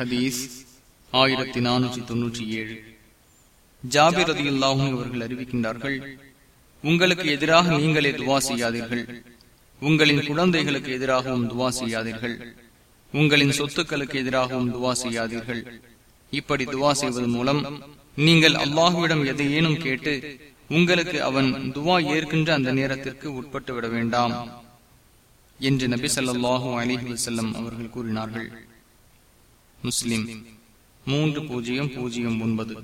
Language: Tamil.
ஹதீஸ் ஆயிரத்தி நானூற்றி தொன்னூற்றி ஏழு. ஜாபிர் ரதி அவர்கள் அறிவிக்கின்றார்கள் உங்களுக்கு எதிராக நீங்களே துவா செய்யாதீர்கள். உங்களின் குழந்தைகளுக்கு எதிராகவும் துவா செய்யாதீர்கள். உங்களின் சொத்துக்களுக்கு எதிராகவும் துவா செய்யாதீர்கள். இப்படி துவா செய்வதன் மூலம் நீங்கள் அல்லாஹுவிடம் எதையேனும் கேட்டு உங்களுக்கு அவன் துவா ஏற்கின்ற அந்த நேரத்திற்கு உட்பட்டு விட வேண்டாம் என்று நபி ஸல்லல்லாஹு அலிஹி வசல்லம் அவர்கள் கூறினார்கள். முஸ்லிம். மூன்று பூஜ்ஜியம் பூஜ்ஜியம் ஒன்பது.